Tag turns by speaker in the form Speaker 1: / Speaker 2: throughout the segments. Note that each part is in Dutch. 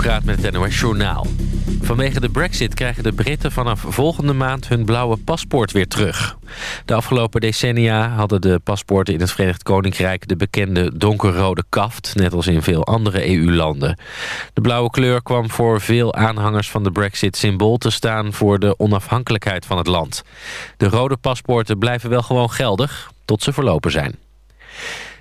Speaker 1: Hoograad met het NOS Journaal. Vanwege de brexit krijgen de Britten vanaf volgende maand hun blauwe paspoort weer terug. De afgelopen decennia hadden de paspoorten in het Verenigd Koninkrijk... de bekende donkerrode kaft, net als in veel andere EU-landen. De blauwe kleur kwam voor veel aanhangers van de brexit symbool te staan... voor de onafhankelijkheid van het land. De rode paspoorten blijven wel gewoon geldig, tot ze verlopen zijn.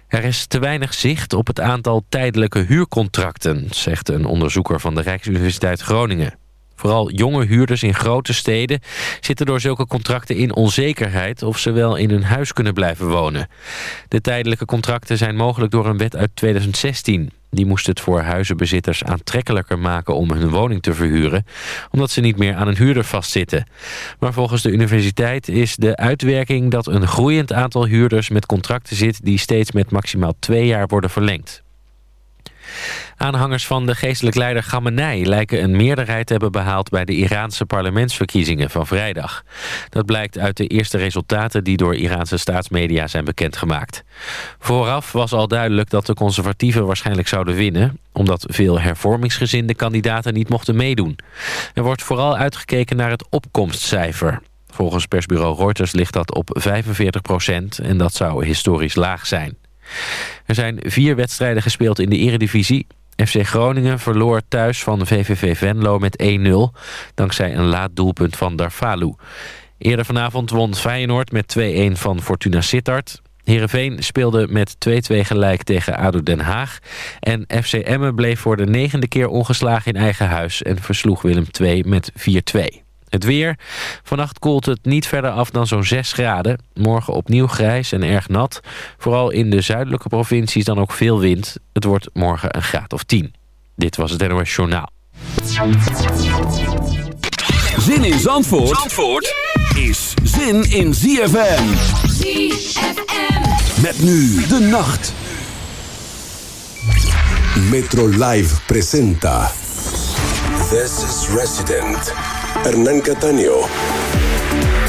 Speaker 1: Er is te weinig zicht op het aantal tijdelijke huurcontracten... zegt een onderzoeker van de Rijksuniversiteit Groningen. Vooral jonge huurders in grote steden zitten door zulke contracten in onzekerheid... of ze wel in hun huis kunnen blijven wonen. De tijdelijke contracten zijn mogelijk door een wet uit 2016. Die moest het voor huizenbezitters aantrekkelijker maken om hun woning te verhuren... omdat ze niet meer aan een huurder vastzitten. Maar volgens de universiteit is de uitwerking dat een groeiend aantal huurders met contracten zit... die steeds met maximaal twee jaar worden verlengd. Aanhangers van de geestelijk leider Khamenei lijken een meerderheid te hebben behaald bij de Iraanse parlementsverkiezingen van vrijdag. Dat blijkt uit de eerste resultaten die door Iraanse staatsmedia zijn bekendgemaakt. Vooraf was al duidelijk dat de conservatieven waarschijnlijk zouden winnen, omdat veel hervormingsgezinde kandidaten niet mochten meedoen. Er wordt vooral uitgekeken naar het opkomstcijfer. Volgens persbureau Reuters ligt dat op 45 procent en dat zou historisch laag zijn. Er zijn vier wedstrijden gespeeld in de eredivisie. FC Groningen verloor thuis van VVV Venlo met 1-0... dankzij een laat doelpunt van Darvalu. Eerder vanavond won Feyenoord met 2-1 van Fortuna Sittard. Heerenveen speelde met 2-2 gelijk tegen ADO Den Haag. En FC Emmen bleef voor de negende keer ongeslagen in eigen huis... en versloeg Willem II met 4-2. Het weer. Vannacht koelt het niet verder af dan zo'n 6 graden. Morgen opnieuw grijs en erg nat. Vooral in de zuidelijke provincies dan ook veel wind. Het wordt morgen een graad of 10. Dit was het NOS Journaal.
Speaker 2: Zin in Zandvoort, Zandvoort is zin in ZFM. ZFM. Met nu de nacht.
Speaker 3: Metro Live presenta. This is Resident. Hernán Cataño.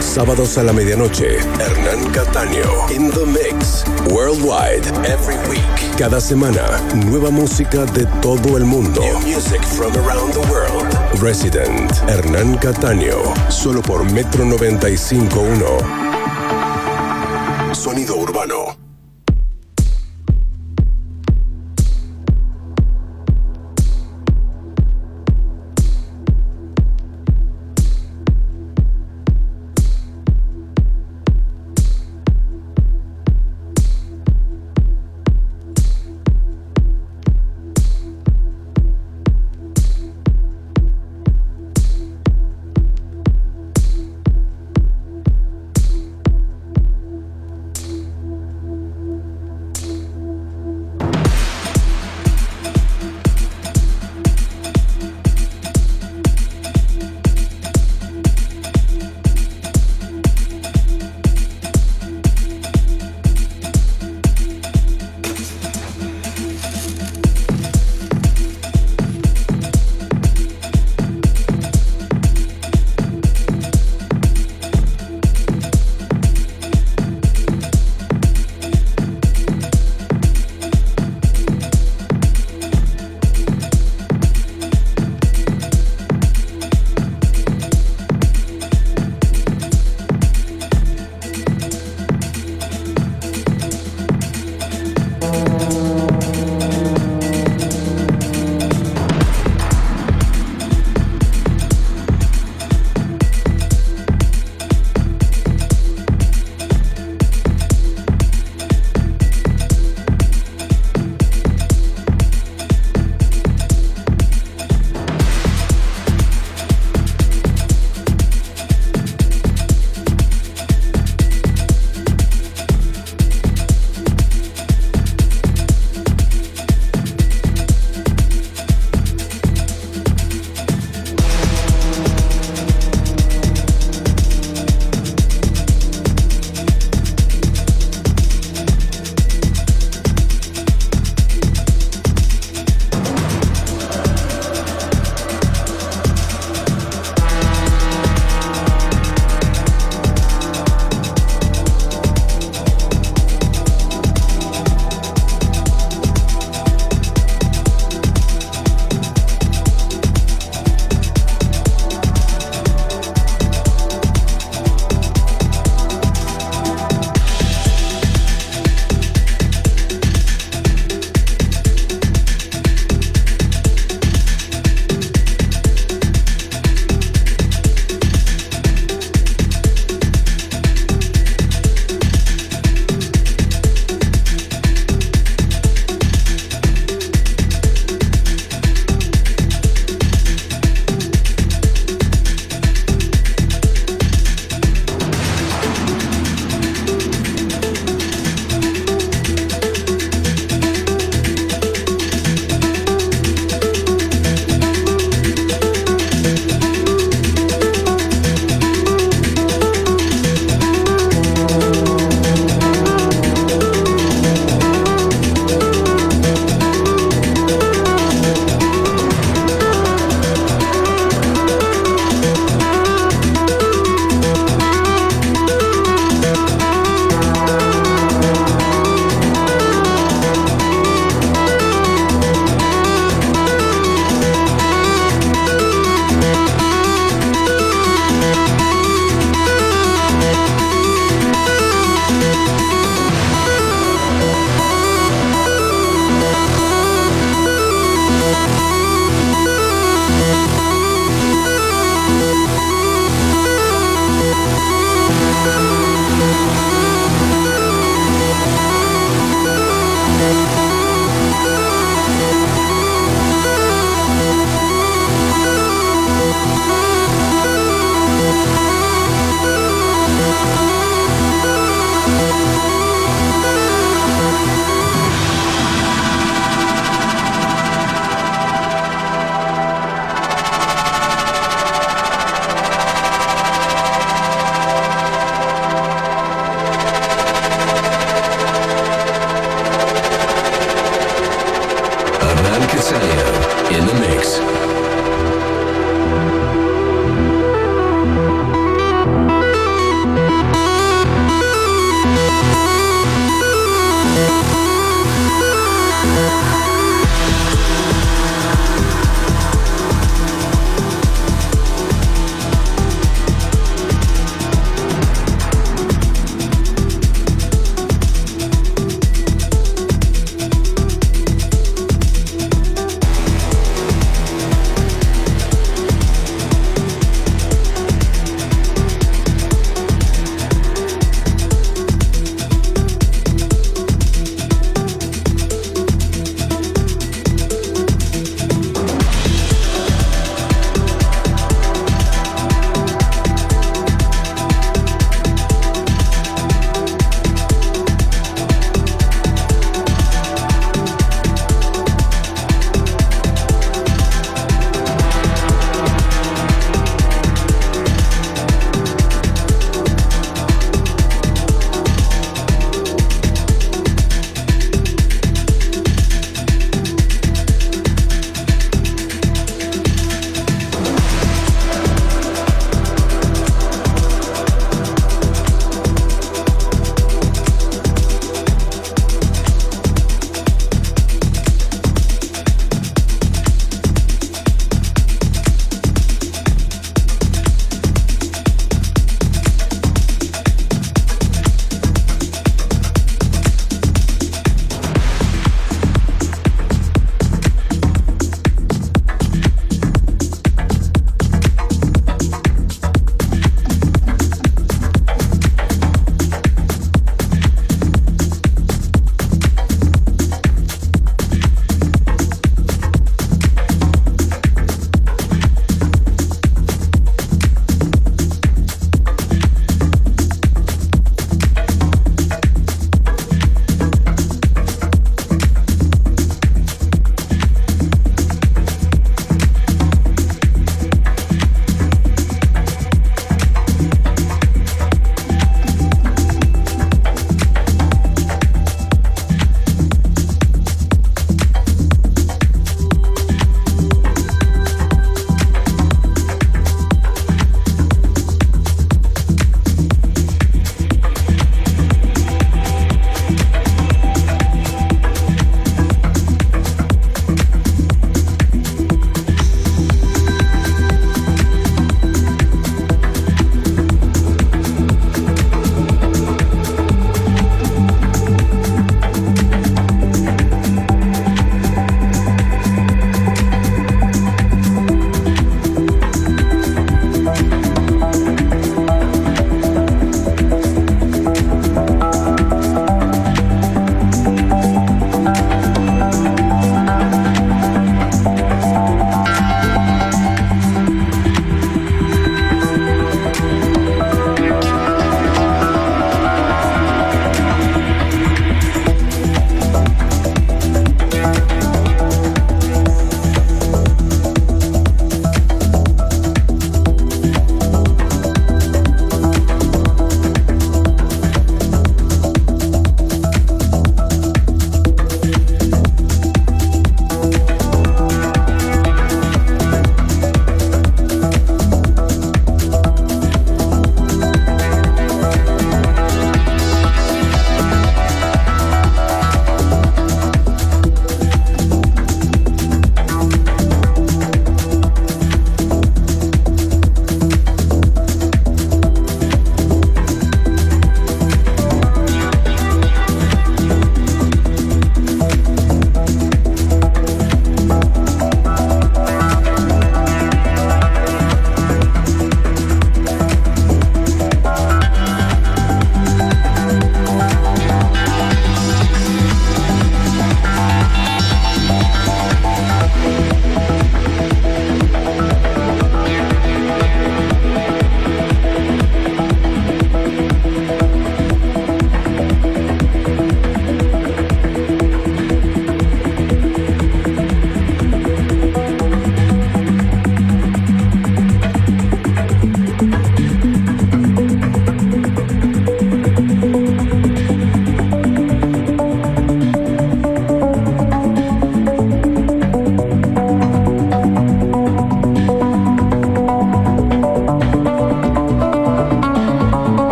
Speaker 3: Sábados a la medianoche, Hernán Cataño. In the mix. Worldwide. Every week. Cada semana, nueva música de todo el mundo. New music from around the world. Resident. Hernán Cataño. Solo por Metro 95.1. Sonido urbano.